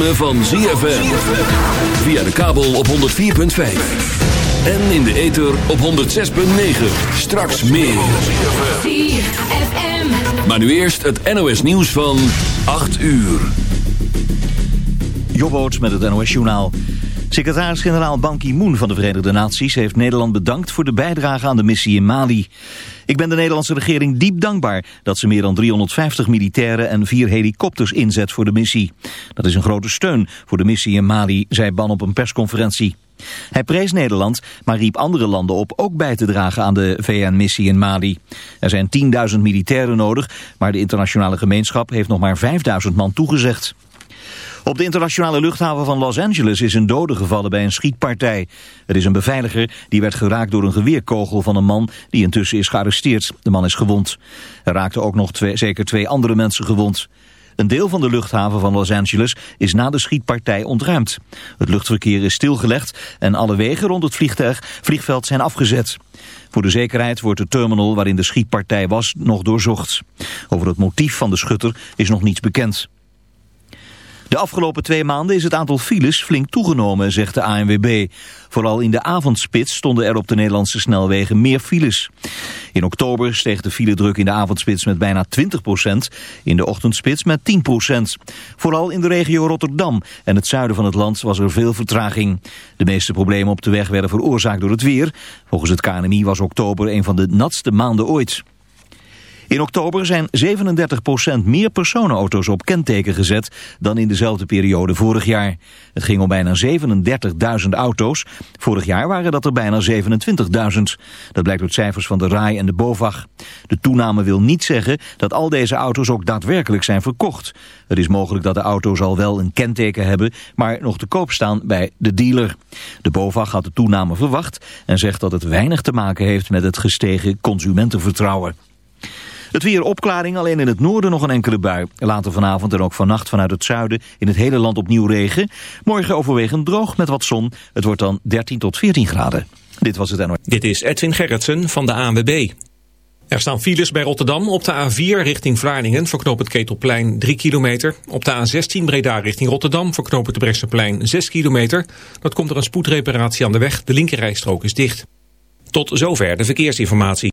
ritme van ZFM. Via de kabel op 104.5. En in de ether op 106.9. Straks meer. ZFM. Maar nu eerst het NOS nieuws van 8 uur. Jobboots met het NOS Journaal. Secretaris-generaal Ban Ki-moon van de Verenigde Naties heeft Nederland bedankt voor de bijdrage aan de missie in Mali. Ik ben de Nederlandse regering diep dankbaar dat ze meer dan 350 militairen en vier helikopters inzet voor de missie. Dat is een grote steun voor de missie in Mali, zei Ban op een persconferentie. Hij prees Nederland, maar riep andere landen op ook bij te dragen aan de VN-missie in Mali. Er zijn 10.000 militairen nodig, maar de internationale gemeenschap heeft nog maar 5.000 man toegezegd. Op de internationale luchthaven van Los Angeles is een dode gevallen bij een schietpartij. Er is een beveiliger die werd geraakt door een geweerkogel van een man die intussen is gearresteerd. De man is gewond. Er raakten ook nog twee, zeker twee andere mensen gewond. Een deel van de luchthaven van Los Angeles is na de schietpartij ontruimd. Het luchtverkeer is stilgelegd en alle wegen rond het vliegveld zijn afgezet. Voor de zekerheid wordt de terminal waarin de schietpartij was nog doorzocht. Over het motief van de schutter is nog niets bekend. De afgelopen twee maanden is het aantal files flink toegenomen, zegt de ANWB. Vooral in de avondspits stonden er op de Nederlandse snelwegen meer files. In oktober steeg de filedruk in de avondspits met bijna 20% in de ochtendspits met 10% Vooral in de regio Rotterdam en het zuiden van het land was er veel vertraging. De meeste problemen op de weg werden veroorzaakt door het weer. Volgens het KNMI was oktober een van de natste maanden ooit. In oktober zijn 37% meer personenauto's op kenteken gezet dan in dezelfde periode vorig jaar. Het ging om bijna 37.000 auto's. Vorig jaar waren dat er bijna 27.000. Dat blijkt uit cijfers van de RAI en de BOVAG. De toename wil niet zeggen dat al deze auto's ook daadwerkelijk zijn verkocht. Het is mogelijk dat de auto's al wel een kenteken hebben, maar nog te koop staan bij de dealer. De BOVAG had de toename verwacht en zegt dat het weinig te maken heeft met het gestegen consumentenvertrouwen. Het weer opklaring, alleen in het noorden nog een enkele bui. Later vanavond en ook vannacht vanuit het zuiden in het hele land opnieuw regen. Morgen overwegend droog met wat zon. Het wordt dan 13 tot 14 graden. Dit was het NOS. Dit is Edwin Gerritsen van de ANWB. Er staan files bij Rotterdam op de A4 richting Vlaardingen voor knooppunt Ketelplein 3 kilometer. Op de A16 Breda richting Rotterdam voor knooppunt de Bresseplein 6 kilometer. Dat komt er een spoedreparatie aan de weg. De linkerrijstrook is dicht. Tot zover de verkeersinformatie.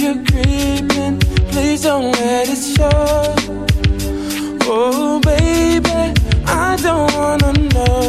You're creeping, please don't let it show. Oh, baby, I don't wanna know.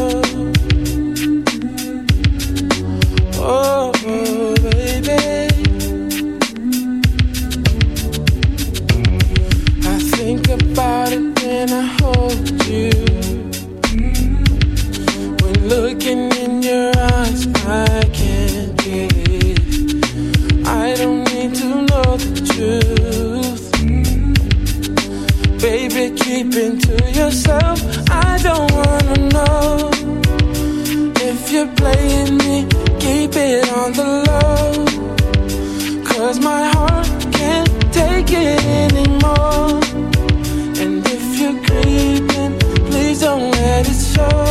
Baby, keep it to yourself. I don't wanna know if you're playing me. Keep it on the low. Cause my heart can't take it anymore. And if you're creeping, please don't let it show.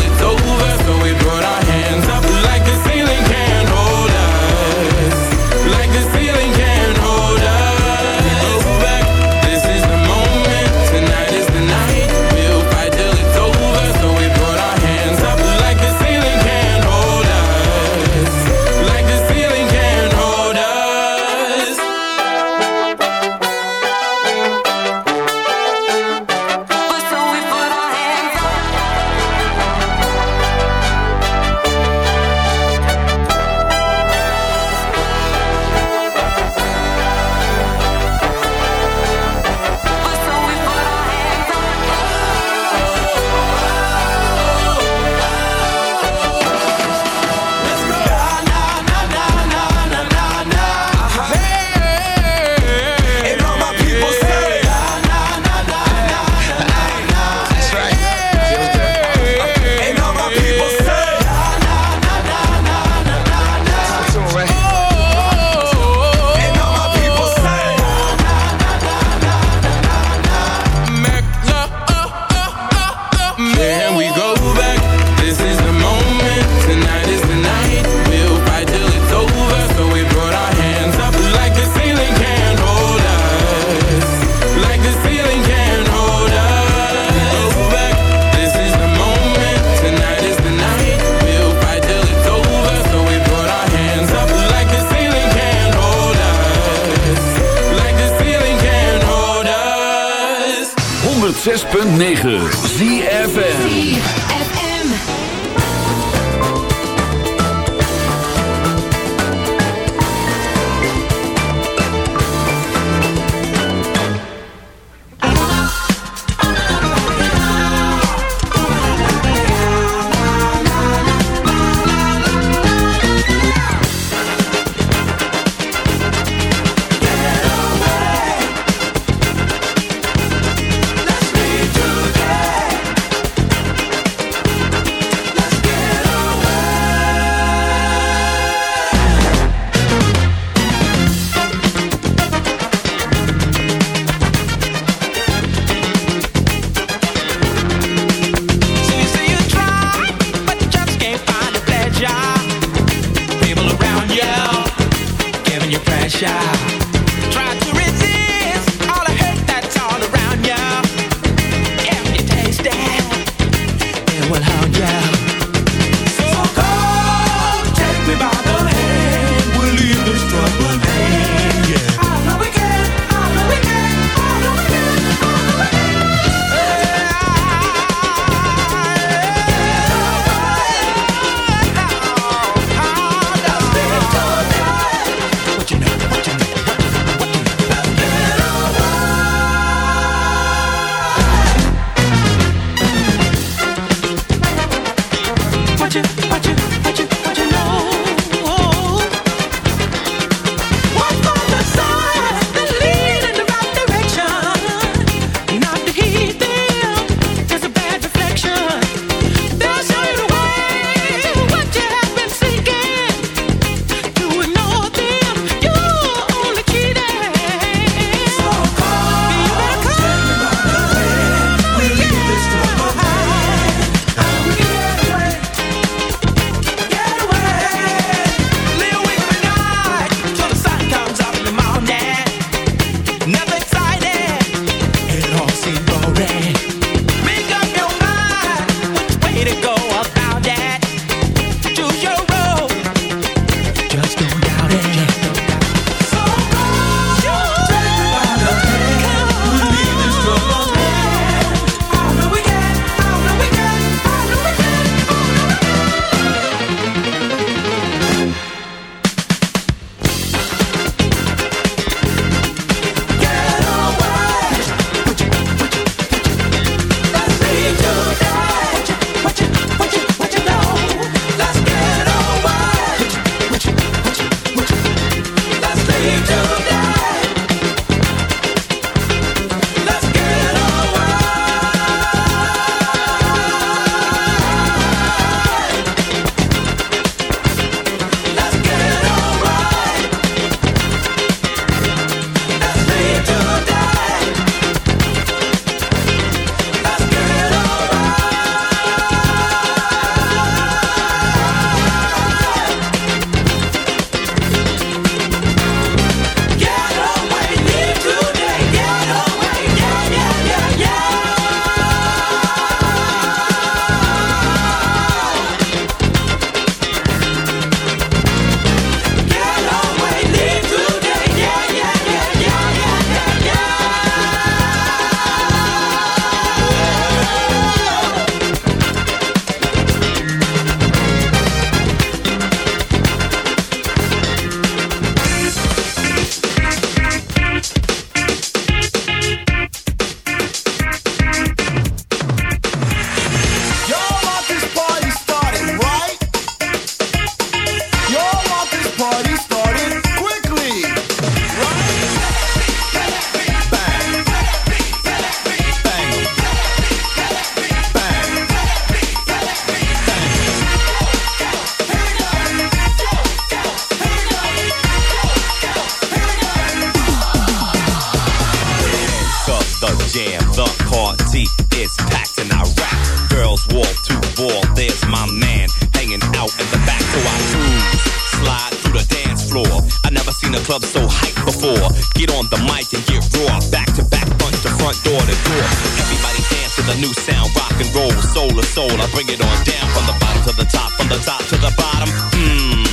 club so hype before. Get on the mic and get raw. Back to back, front to front, door to door. Everybody dance to the new sound, rock and roll, soul to soul. I bring it on down from the bottom to the top, from the top to the bottom. Mmm.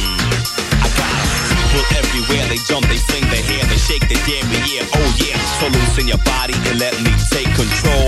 People everywhere, they jump, they sing, they hear, they shake, they damn yeah, oh yeah. So loosen your body and let me take control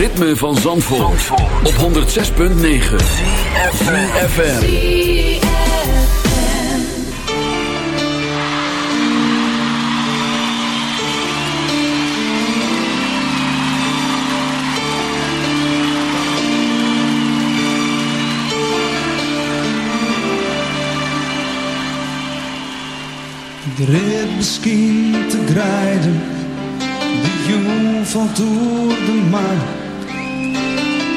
Ritme van Zandvoort, op 106.9 FM. Ik red misschien te grijden, de jong valt door de maan.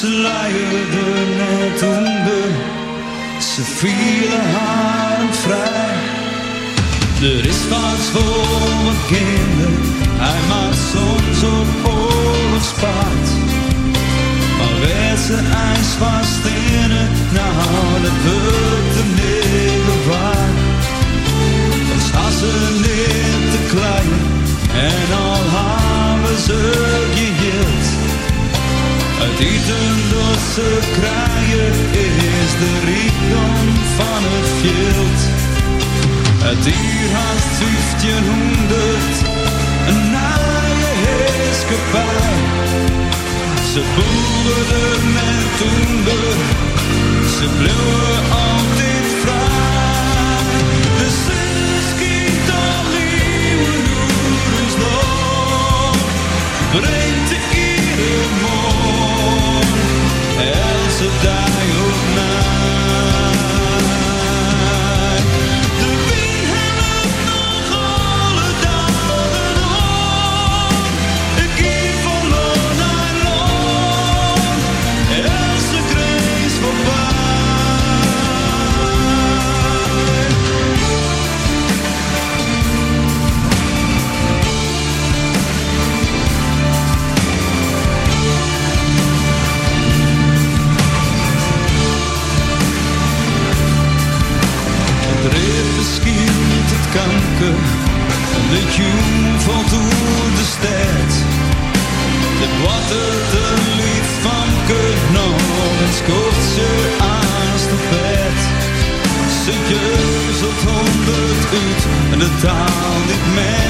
Ze luierden net onder, ze vielen haar vrij. Er is wat voor mijn kinderen, hij maakt soms op oorlogspaard. Maar werd ze ijs vast in het, nou dat wordt hem niet waard. Als ze niet te klein en al hebben ze. Het eten ze krijgen is de rijkdom van het veld. Het hier haast 1500, een naaie heerskepaar. Ze boeren met toender, ze bleven kocht ze bed, Ze jeuzelt honderd uit en de taal niet meer.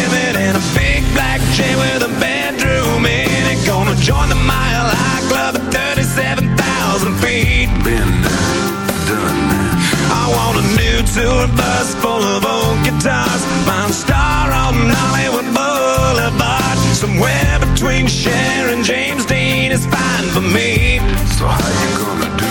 chain with a bedroom in it. Gonna join the Mile High Club at 37,000 feet. Been done. I want a new tour bus full of old guitars. Mine star on Hollywood Boulevard. Somewhere between Cher and James Dean is fine for me. So how you gonna do it? I'm gonna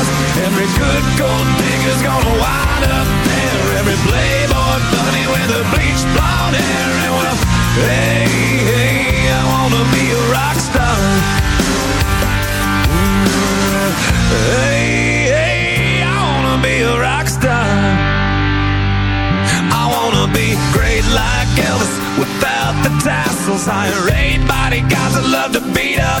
Every good gold digger's gonna wind up there. Every playboy bunny with the bleached blonde hair. And well, hey, hey, I wanna be a rock star. Hey, hey, I wanna be a rock star. I wanna be great like Elvis without the tassels. Hire eight bodyguards that love to beat up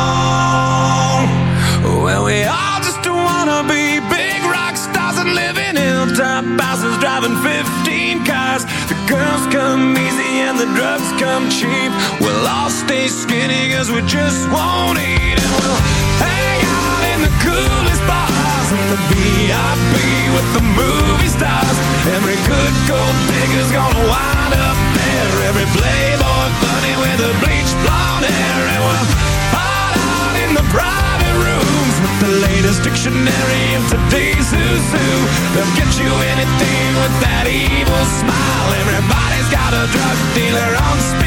Well, we all just wanna be big rock stars and live in hilltop houses, driving 15 cars. The girls come easy and the drugs come cheap. We'll all stay skinny cause we just won't eat. And we'll hang out in the coolest bars in the VIP with the movie stars. Every good gold digger's gonna wind up dictionary of today's who's who. They'll get you anything with that evil smile. Everybody's got a drug dealer on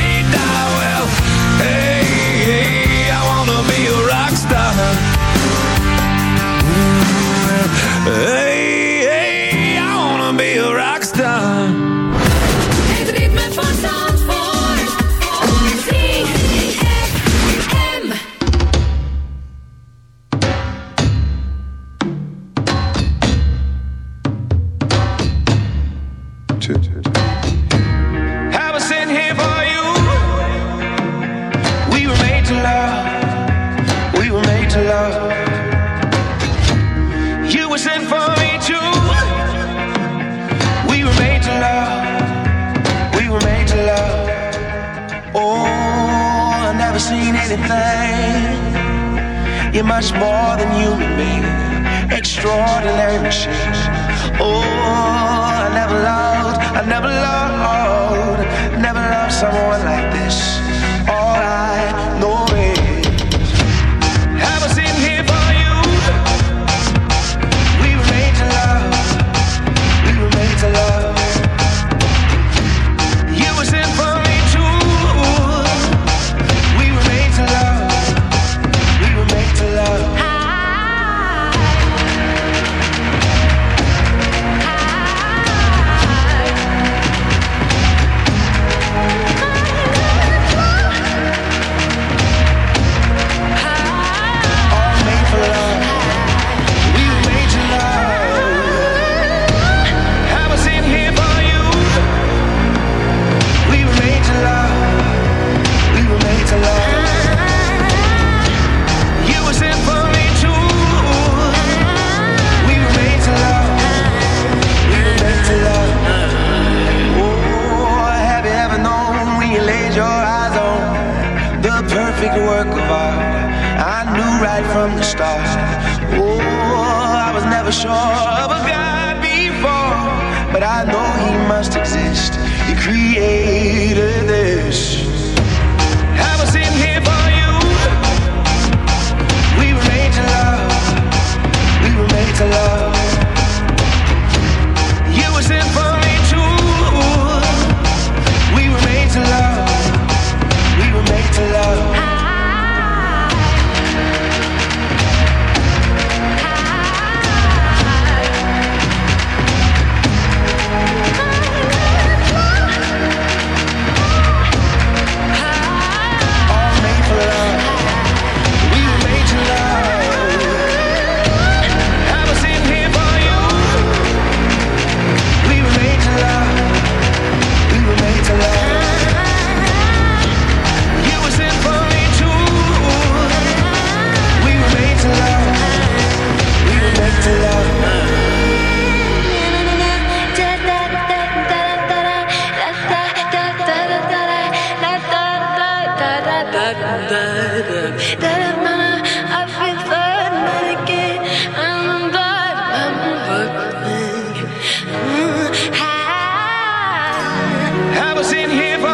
was in here.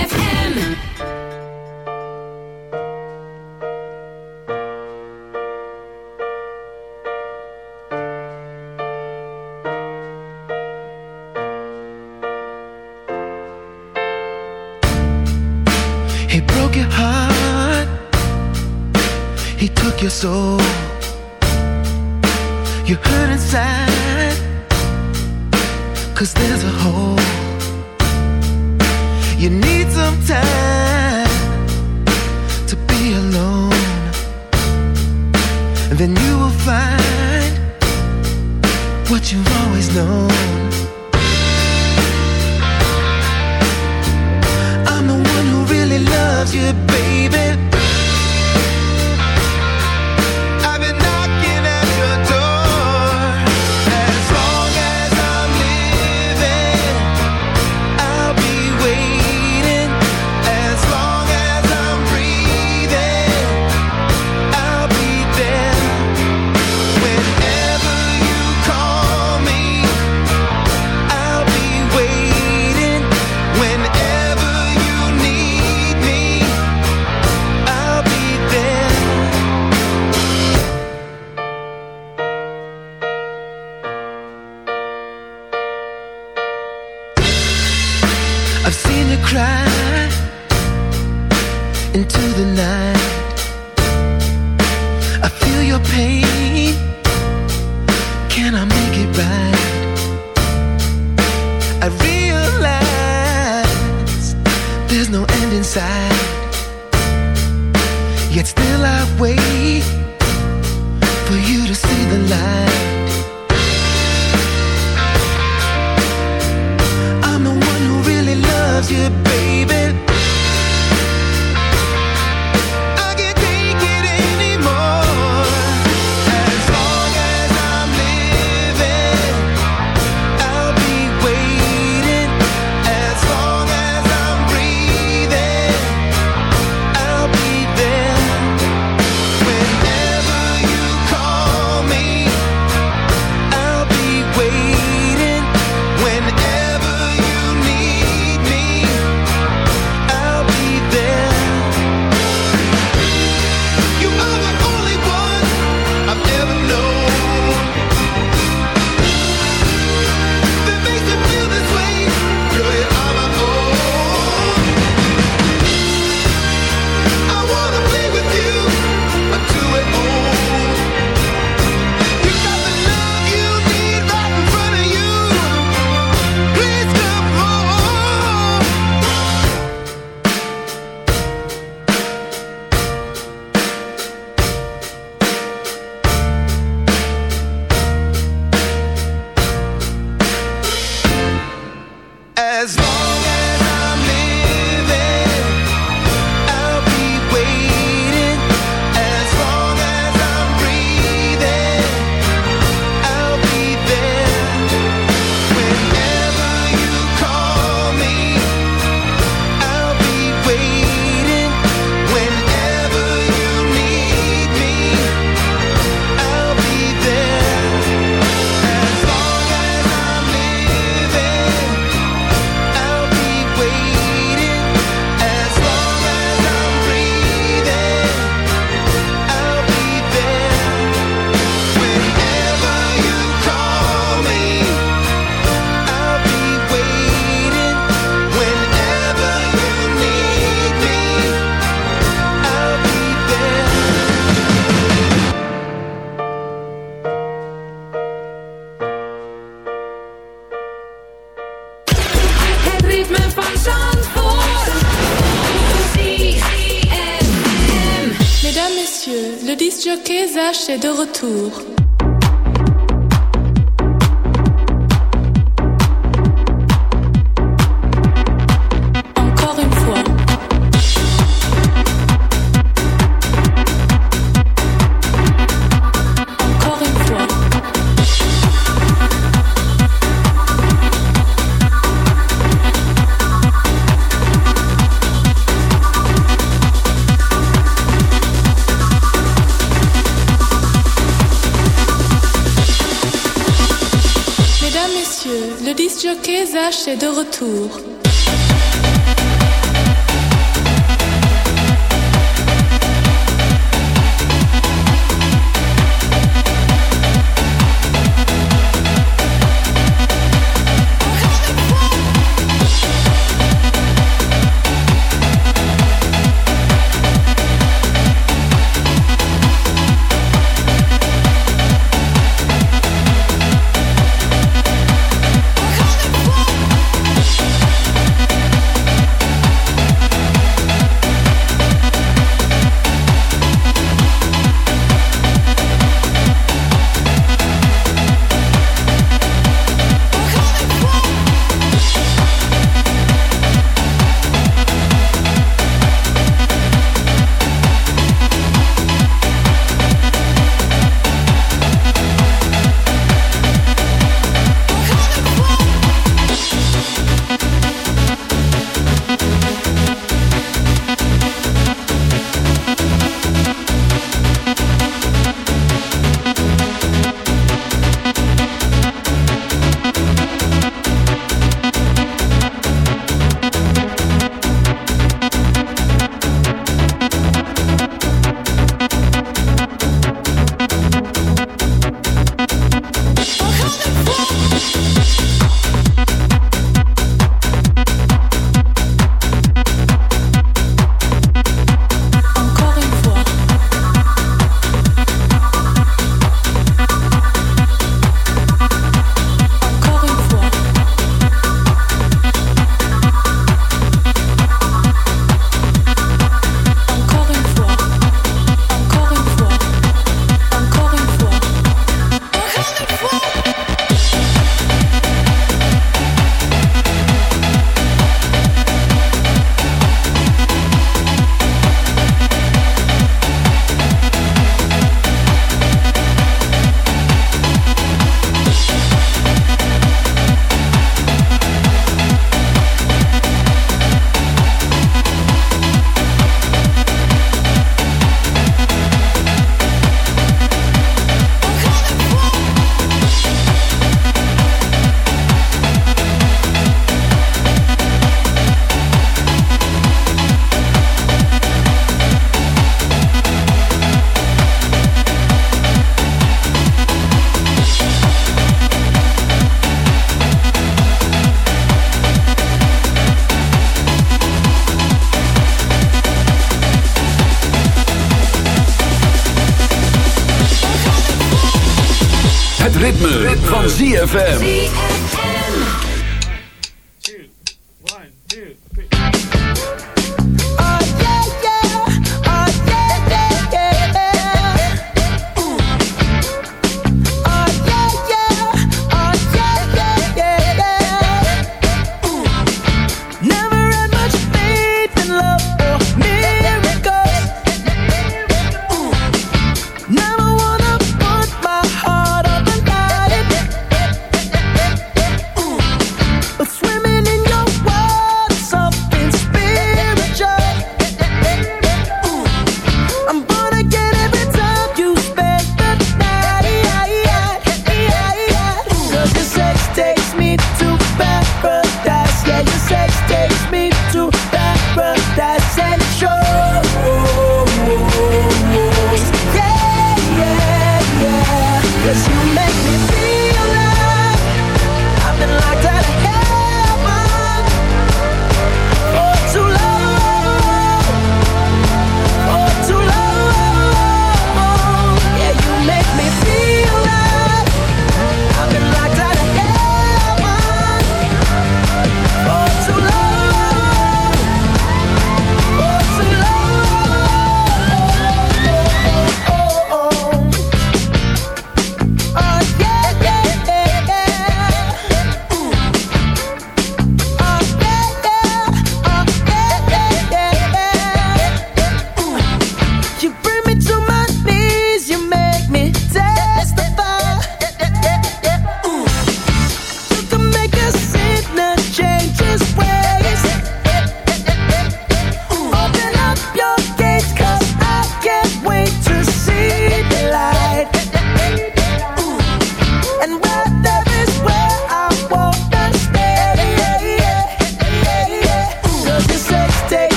de retour. Jockey's Zach est de retour. Van ZFM.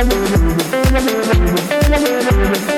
Thank you.